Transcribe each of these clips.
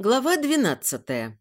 Глава двенадцатая.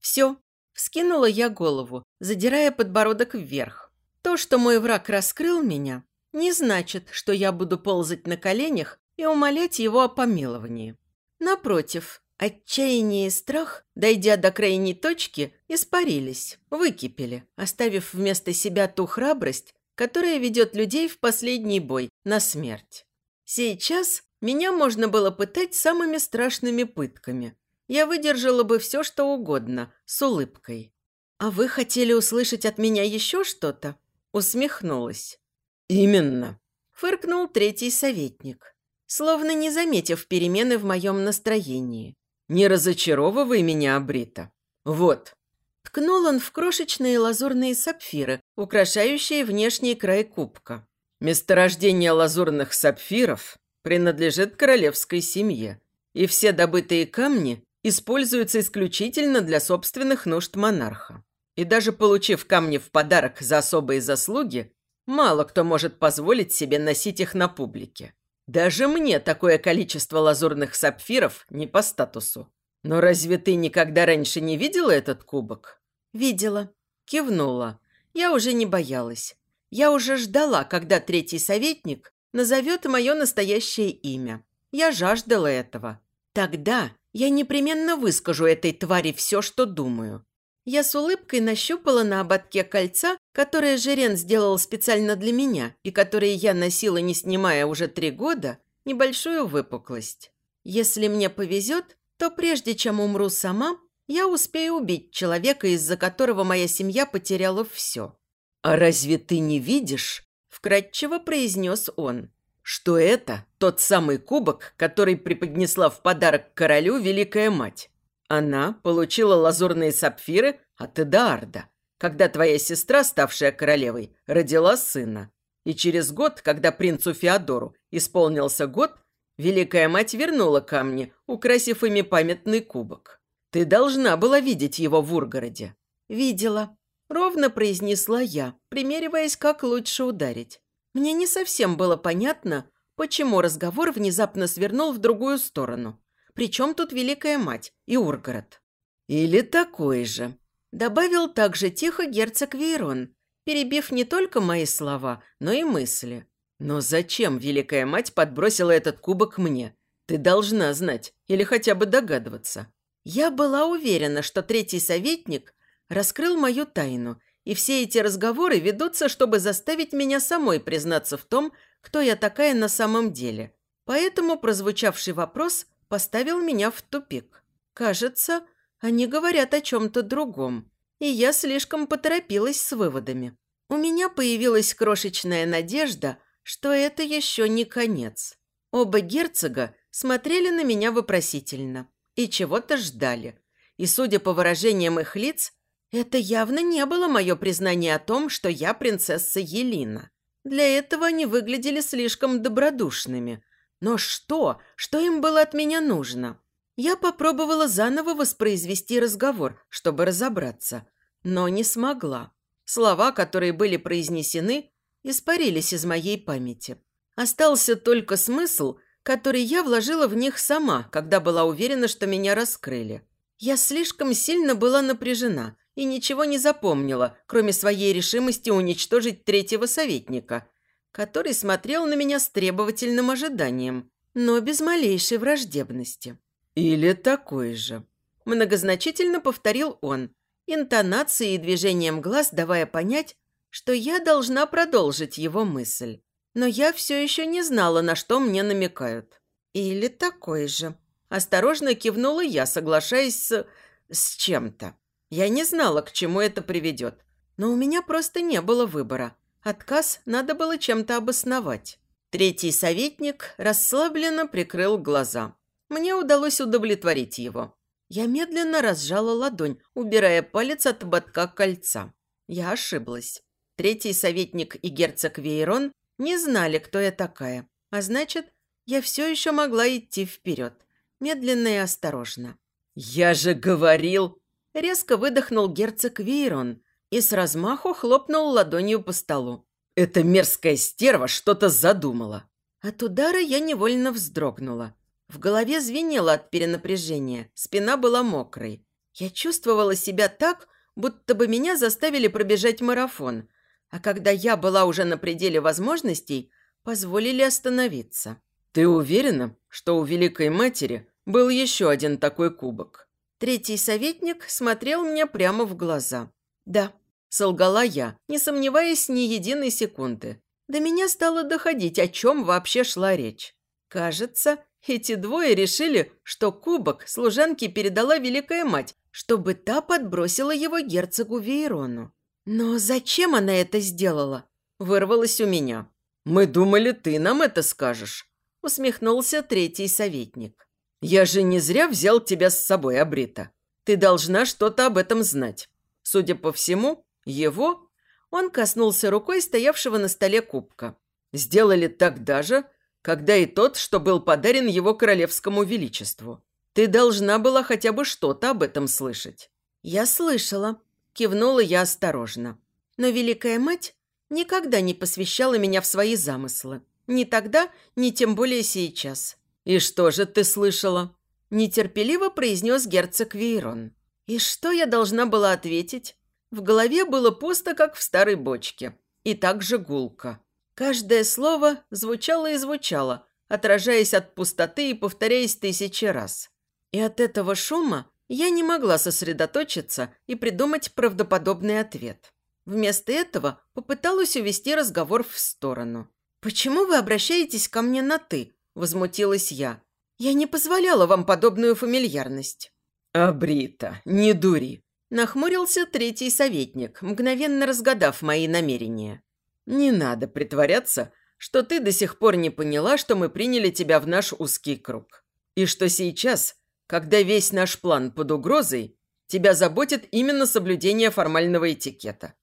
Все. Вскинула я голову, задирая подбородок вверх. То, что мой враг раскрыл меня, не значит, что я буду ползать на коленях и умолять его о помиловании. Напротив, отчаяние и страх, дойдя до крайней точки, испарились, выкипели, оставив вместо себя ту храбрость, которая ведет людей в последний бой на смерть. Сейчас меня можно было пытать самыми страшными пытками – я выдержала бы все, что угодно, с улыбкой. «А вы хотели услышать от меня еще что-то?» Усмехнулась. «Именно», – фыркнул третий советник, словно не заметив перемены в моем настроении. «Не разочаровывай меня, Абрита. Вот». Ткнул он в крошечные лазурные сапфиры, украшающие внешний край кубка. «Месторождение лазурных сапфиров принадлежит королевской семье, и все добытые камни используется исключительно для собственных нужд монарха. И даже получив камни в подарок за особые заслуги, мало кто может позволить себе носить их на публике. Даже мне такое количество лазурных сапфиров не по статусу. Но разве ты никогда раньше не видела этот кубок? Видела. Кивнула. Я уже не боялась. Я уже ждала, когда третий советник назовет мое настоящее имя. Я жаждала этого. Тогда я непременно выскажу этой твари все, что думаю. Я с улыбкой нащупала на ободке кольца, которое Жирен сделал специально для меня и которое я носила, не снимая уже три года, небольшую выпуклость. Если мне повезет, то прежде чем умру сама, я успею убить человека, из-за которого моя семья потеряла все. «А разве ты не видишь?» – вкратчиво произнес он что это тот самый кубок, который преподнесла в подарок королю Великая Мать. Она получила лазурные сапфиры от Эдаарда, когда твоя сестра, ставшая королевой, родила сына. И через год, когда принцу Феодору исполнился год, Великая Мать вернула камни, украсив ими памятный кубок. Ты должна была видеть его в Ургороде. «Видела», – ровно произнесла я, примериваясь, как лучше ударить. Мне не совсем было понятно, почему разговор внезапно свернул в другую сторону. Причем тут Великая Мать и Ургород. «Или такой же», – добавил также тихо герцог Вейрон, перебив не только мои слова, но и мысли. «Но зачем Великая Мать подбросила этот кубок мне? Ты должна знать или хотя бы догадываться». Я была уверена, что третий советник раскрыл мою тайну – и все эти разговоры ведутся, чтобы заставить меня самой признаться в том, кто я такая на самом деле. Поэтому прозвучавший вопрос поставил меня в тупик. Кажется, они говорят о чем-то другом, и я слишком поторопилась с выводами. У меня появилась крошечная надежда, что это еще не конец. Оба герцога смотрели на меня вопросительно и чего-то ждали. И, судя по выражениям их лиц, это явно не было мое признание о том, что я принцесса Елина. Для этого они выглядели слишком добродушными. Но что? Что им было от меня нужно? Я попробовала заново воспроизвести разговор, чтобы разобраться, но не смогла. Слова, которые были произнесены, испарились из моей памяти. Остался только смысл, который я вложила в них сама, когда была уверена, что меня раскрыли. Я слишком сильно была напряжена, и ничего не запомнила, кроме своей решимости уничтожить третьего советника, который смотрел на меня с требовательным ожиданием, но без малейшей враждебности. «Или такой же», – многозначительно повторил он, интонацией и движением глаз давая понять, что я должна продолжить его мысль. Но я все еще не знала, на что мне намекают. «Или такой же», – осторожно кивнула я, соглашаясь с... с чем-то. Я не знала, к чему это приведет. Но у меня просто не было выбора. Отказ надо было чем-то обосновать. Третий советник расслабленно прикрыл глаза. Мне удалось удовлетворить его. Я медленно разжала ладонь, убирая палец от ободка кольца. Я ошиблась. Третий советник и герцог Вейрон не знали, кто я такая. А значит, я все еще могла идти вперед. Медленно и осторожно. «Я же говорил!» Резко выдохнул герцог Вейрон и с размаху хлопнул ладонью по столу. «Эта мерзкая стерва что-то задумала». От удара я невольно вздрогнула. В голове звенело от перенапряжения, спина была мокрой. Я чувствовала себя так, будто бы меня заставили пробежать марафон, а когда я была уже на пределе возможностей, позволили остановиться. «Ты уверена, что у Великой Матери был еще один такой кубок?» Третий советник смотрел мне прямо в глаза. «Да», – солгала я, не сомневаясь ни единой секунды. До меня стало доходить, о чем вообще шла речь. Кажется, эти двое решили, что кубок служанке передала Великая Мать, чтобы та подбросила его герцогу Вейрону. Но зачем она это сделала? Вырвалось у меня. «Мы думали, ты нам это скажешь», – усмехнулся третий советник. «Я же не зря взял тебя с собой, Абрита. Ты должна что-то об этом знать. Судя по всему, его...» Он коснулся рукой стоявшего на столе кубка. «Сделали тогда же, когда и тот, что был подарен его королевскому величеству. Ты должна была хотя бы что-то об этом слышать». «Я слышала», – кивнула я осторожно. «Но Великая Мать никогда не посвящала меня в свои замыслы. Ни тогда, ни тем более сейчас». «И что же ты слышала?» – нетерпеливо произнес герцог Вейрон. «И что я должна была ответить?» В голове было пусто, как в старой бочке. И также гулко. Каждое слово звучало и звучало, отражаясь от пустоты и повторяясь тысячи раз. И от этого шума я не могла сосредоточиться и придумать правдоподобный ответ. Вместо этого попыталась увести разговор в сторону. «Почему вы обращаетесь ко мне на «ты»?» – возмутилась я. «Я не позволяла вам подобную фамильярность». «Абрита, не дури!» – нахмурился третий советник, мгновенно разгадав мои намерения. Не надо притворяться, что ты до сих пор не поняла, что мы приняли тебя в наш узкий круг. И что сейчас, когда весь наш план под угрозой, тебя заботит именно соблюдение формального этикета.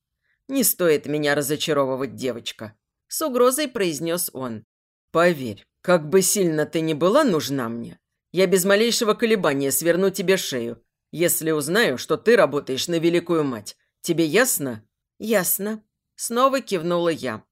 Не стоит меня разочаровывать, девочка. С угрозой произнес он. Поверь, как бы сильно ты ни была нужна мне, я без малейшего колебания сверну тебе шею, если узнаю, что ты работаешь на Великую Мать. Тебе ясно? Ясно. Снова кивнула я.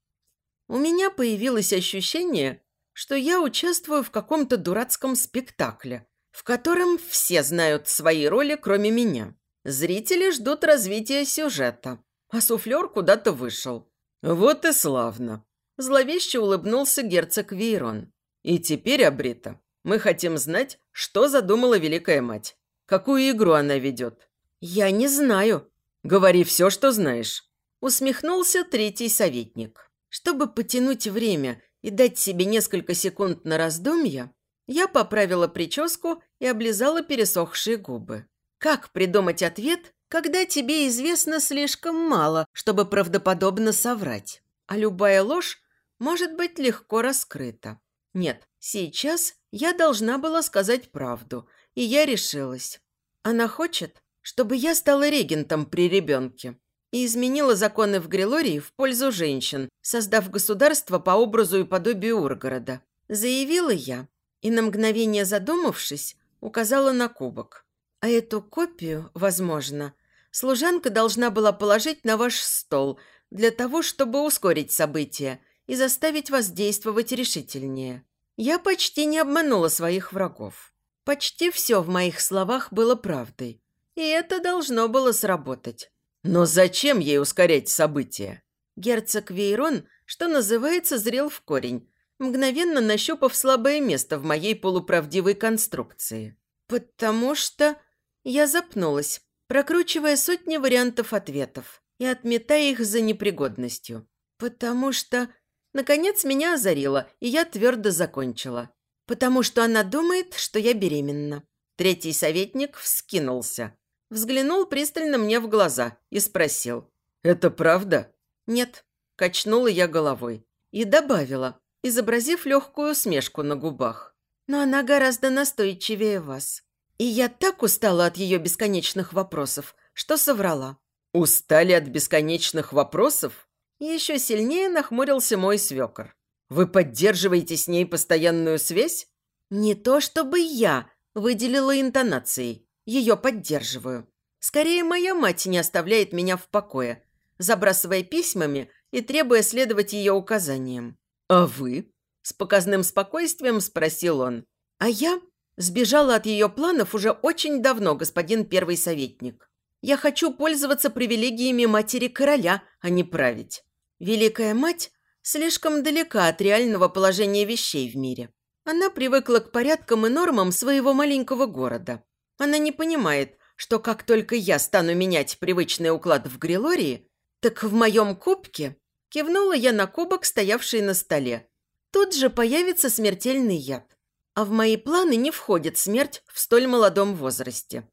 У меня появилось ощущение, что я участвую в каком-то дурацком спектакле, в котором все знают свои роли, кроме меня. Зрители ждут развития сюжета, а суфлер куда-то вышел. Вот и славно. Зловеще улыбнулся герцог Вейрон. И теперь, Абрита, мы хотим знать, что задумала Великая Мать. Какую игру она ведет. Я не знаю. Говори все, что знаешь усмехнулся третий советник. Чтобы потянуть время и дать себе несколько секунд на раздумья, я поправила прическу и облизала пересохшие губы. Как придумать ответ, когда тебе известно слишком мало, чтобы правдоподобно соврать? А любая ложь может быть легко раскрыта. Нет, сейчас я должна была сказать правду, и я решилась. Она хочет, чтобы я стала регентом при ребенке и изменила законы в Грилории в пользу женщин, создав государство по образу и подобию Ургорода. Заявила я, и на мгновение задумавшись, указала на кубок. А эту копию, возможно, служанка должна была положить на ваш стол для того, чтобы ускорить события и заставить вас действовать решительнее. Я почти не обманула своих врагов. Почти все в моих словах было правдой. И это должно было сработать. Но зачем ей ускорять события? Герцог Вейрон, что называется, зрел в корень, мгновенно нащупав слабое место в моей полуправдивой конструкции. Потому что я запнулась, прокручивая сотни вариантов ответов и отметая их за непригодностью. Потому что... Наконец меня озарило, и я твердо закончила. Потому что она думает, что я беременна. Третий советник вскинулся. Взглянул пристально мне в глаза и спросил. «Это правда?» «Нет», – качнула я головой. И добавила, изобразив легкую усмешку на губах. «Но она гораздо настойчивее вас. И я так устала от ее бесконечных вопросов, что соврала». «Устали от бесконечных вопросов?» Еще сильнее нахмурился мой свекор. «Вы поддерживаете с ней постоянную связь?» «Не то чтобы я», – выделила интонацией. Ее поддерживаю. Скорее, моя мать не оставляет меня в покое, забрасывая письмами и требуя следовать ее указаниям. «А вы?» – с показным спокойствием спросил он. «А я?» Сбежала от ее планов уже очень давно, господин первый советник. Я хочу пользоваться привилегиями матери короля, а не править. Великая мать слишком далека от реального положения вещей в мире. Она привыкла к порядкам и нормам своего маленького города. Она не понимает, что как только я стану менять привычный уклад в Грилории, так в моем кубке кивнула я на кубок, стоявший на столе. Тут же появится смертельный яд. А в мои планы не входит смерть в столь молодом возрасте.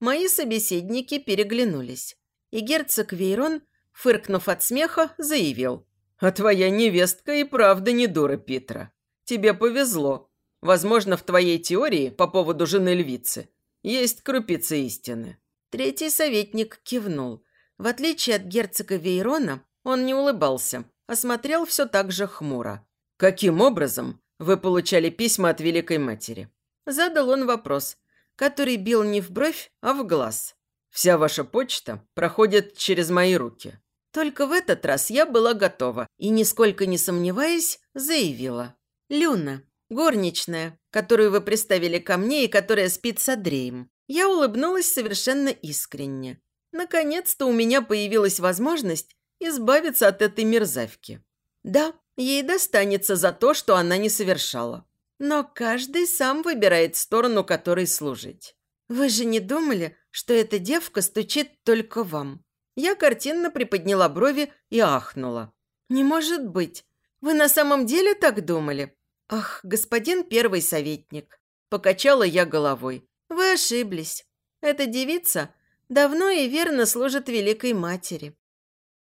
Мои собеседники переглянулись. И герцог Вейрон, фыркнув от смеха, заявил. «А твоя невестка и правда не дура, Питра. Тебе повезло. Возможно, в твоей теории по поводу жены львицы есть крупица истины». Третий советник кивнул. В отличие от герцога Вейрона, он не улыбался, а смотрел все так же хмуро. «Каким образом вы получали письма от Великой Матери?» Задал он вопрос, который бил не в бровь, а в глаз. «Вся ваша почта проходит через мои руки». Только в этот раз я была готова и, нисколько не сомневаясь, заявила. «Люна, горничная, которую вы приставили ко мне и которая спит с Андреем». Я улыбнулась совершенно искренне. Наконец-то у меня появилась возможность избавиться от этой мерзавки. Да, ей достанется за то, что она не совершала. Но каждый сам выбирает сторону, которой служить. Вы же не думали, что эта девка стучит только вам? Я картинно приподняла брови и ахнула. «Не может быть! Вы на самом деле так думали?» «Ах, господин первый советник!» Покачала я головой. «Вы ошиблись. Эта девица давно и верно служит Великой Матери.